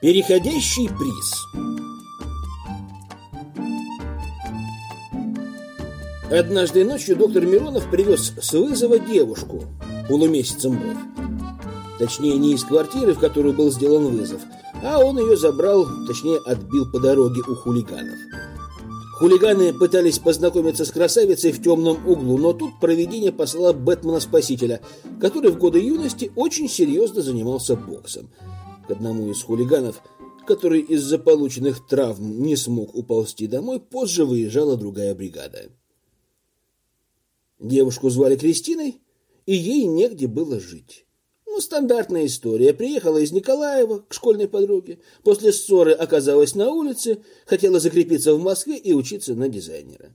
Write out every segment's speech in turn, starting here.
Переходящий приз. Однажды ночью доктор Миронов привез с вызова девушку, полумесяцем бровь. Точнее, не из квартиры, в которую был сделан вызов, а он ее забрал, точнее, отбил по дороге у хулиганов. Хулиганы пытались познакомиться с красавицей в темном углу, но тут провидение послало Бэтмена-спасителя, который в годы юности очень серьезно занимался боксом. К одному из хулиганов, который из-за полученных травм не смог уползти домой, позже выезжала другая бригада. Девушку звали Кристиной, и ей негде было жить. Ну, стандартная история. Приехала из Николаева к школьной подруге. После ссоры оказалась на улице, хотела закрепиться в Москве и учиться на дизайнера.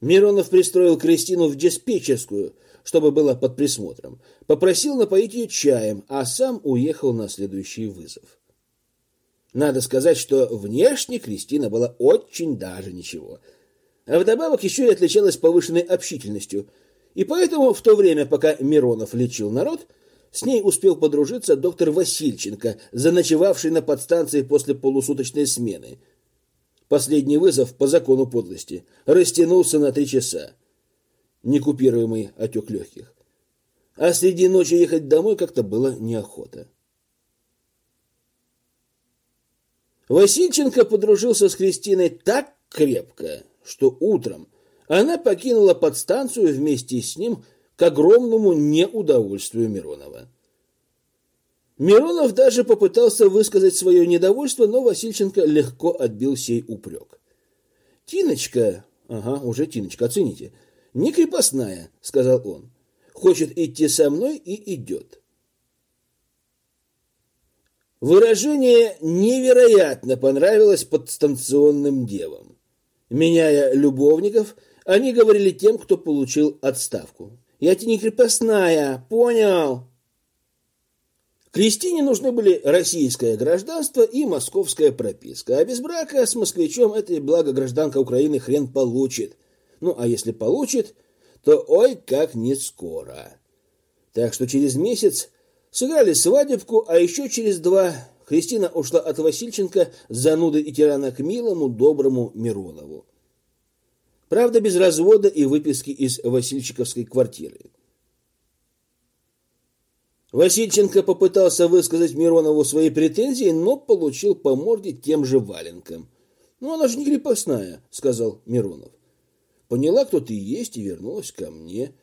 Миронов пристроил Кристину в диспетчерскую, чтобы была под присмотром. Попросил напоить ее чаем, а сам уехал на следующий вызов. Надо сказать, что внешне Кристина была очень даже ничего. А вдобавок еще и отличалась повышенной общительностью – и поэтому в то время, пока Миронов лечил народ, с ней успел подружиться доктор Васильченко, заночевавший на подстанции после полусуточной смены. Последний вызов по закону подлости растянулся на три часа. Некупируемый отек легких. А среди ночи ехать домой как-то было неохота. Васильченко подружился с Кристиной так крепко, что утром она покинула подстанцию вместе с ним к огромному неудовольствию Миронова. Миронов даже попытался высказать свое недовольство, но Васильченко легко отбил сей упрек. «Тиночка, ага, уже Тиночка, оцените, не крепостная», — сказал он. «Хочет идти со мной и идет». Выражение невероятно понравилось подстанционным девам. Меняя любовников — они говорили тем, кто получил отставку. «Я тебе не крепостная, понял?» Кристине нужны были российское гражданство и московская прописка, а без брака с москвичом этой благо гражданка Украины хрен получит. Ну, а если получит, то ой, как не скоро. Так что через месяц сыграли свадебку, а еще через два Кристина ушла от Васильченко зануды и тирана к милому, доброму Миронову. Правда, без развода и выписки из Васильчиковской квартиры. Васильченко попытался высказать Миронову свои претензии, но получил по морде тем же валенком. «Ну, она же не крепостная», — сказал Миронов. «Поняла, кто ты есть, и вернулась ко мне».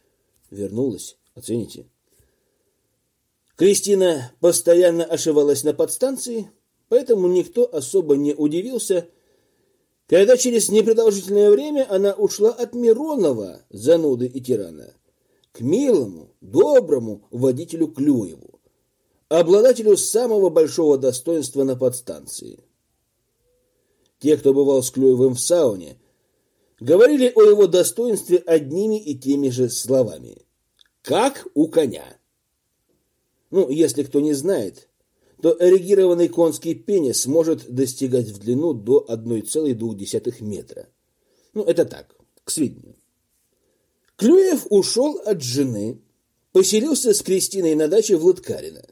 Вернулась, оцените. Кристина постоянно ошивалась на подстанции, поэтому никто особо не удивился, когда через непродолжительное время она ушла от Миронова, зануды и тирана, к милому, доброму водителю Клюеву, обладателю самого большого достоинства на подстанции. Те, кто бывал с Клюевым в сауне, говорили о его достоинстве одними и теми же словами. Как у коня. Ну, если кто не знает, то эрегированный конский пенис может достигать в длину до 1,2 метра. Ну, это так, к сведению. Клюев ушел от жены, поселился с Кристиной на даче в Лыткарино.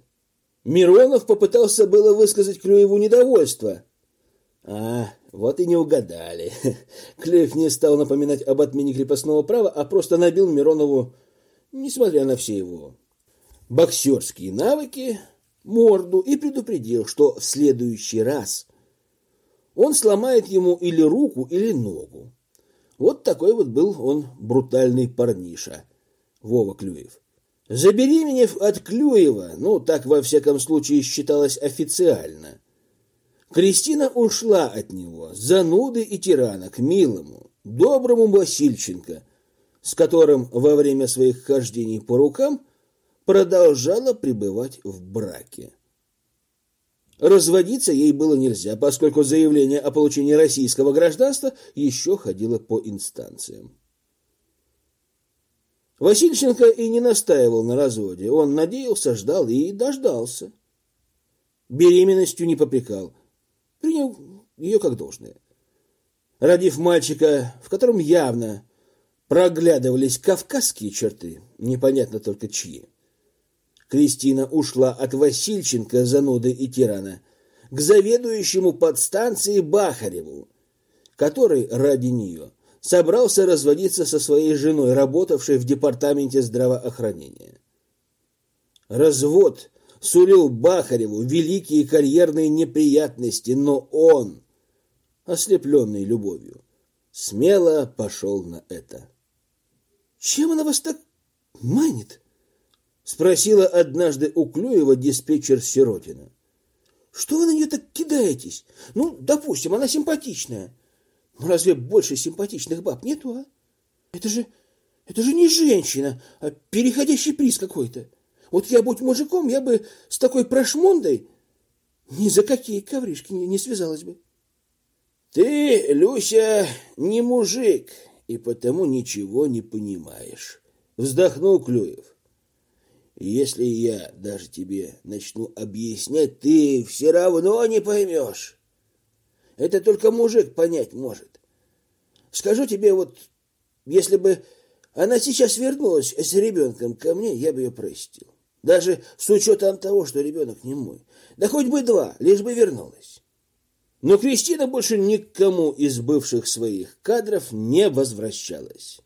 Миронов попытался было высказать Клюеву недовольство. А, вот и не угадали. Клюев не стал напоминать об отмене крепостного права, а просто набил Миронову, несмотря на все его боксерские навыки, морду и предупредил, что в следующий раз он сломает ему или руку, или ногу. Вот такой вот был он брутальный парниша, Вова Клюев. Забеременев от Клюева, ну, так во всяком случае считалось официально, Кристина ушла от него, зануды и тирана, к милому, доброму Васильченко, с которым во время своих хождений по рукам – продолжала пребывать в браке. Разводиться ей было нельзя, поскольку заявление о получении российского гражданства еще ходило по инстанциям. Васильченко и не настаивал на разводе. Он надеялся, ждал и дождался. Беременностью не попрекал. Принял ее как должное. Родив мальчика, в котором явно проглядывались кавказские черты, непонятно только чьи, Кристина ушла от Васильченко, зануды и тирана, к заведующему подстанции Бахареву, который ради нее собрался разводиться со своей женой, работавшей в департаменте здравоохранения. Развод сулил Бахареву великие карьерные неприятности, но он, ослепленный любовью, смело пошел на это. «Чем она вас так манит?» — спросила однажды у Клюева диспетчер Сиротина. «Что вы на нее так кидаетесь? Ну, допустим, она симпатичная. Но разве больше симпатичных баб нету, а? Это же, это же не женщина, а переходящий приз какой-то. Вот я, будь мужиком, я бы с такой прошмондой ни за какие ковришки не, связалась бы. Ты, Люся, не мужик, и потому ничего не понимаешь. Вздохнул Клюев. Если я даже тебе начну объяснять, ты все равно не поймешь. Это только мужик понять может. Скажу тебе вот, если бы она сейчас вернулась с ребенком ко мне, я бы ее простил. Даже с учетом того, что ребенок не мой. Да хоть бы два, лишь бы вернулась. Но Кристина больше никому из бывших своих кадров не возвращалась.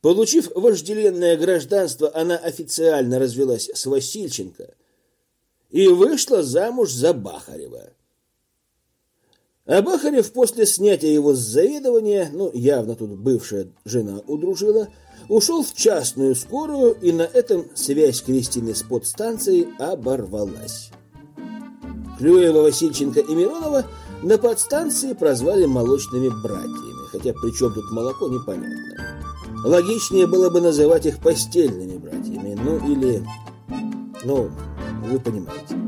Получив вожделенное гражданство, она официально развелась с Васильченко и вышла замуж за Бахарева. А Бахарев после снятия его с заведования, ну, явно тут бывшая жена удружила, ушел в частную скорую, и на этом связь Кристины с подстанцией оборвалась. Клюева, Васильченко и Миронова на подстанции прозвали молочными братьями, хотя при чем тут молоко, непонятно. Логичнее было бы называть их постельными братьями, ну или... ну, вы понимаете.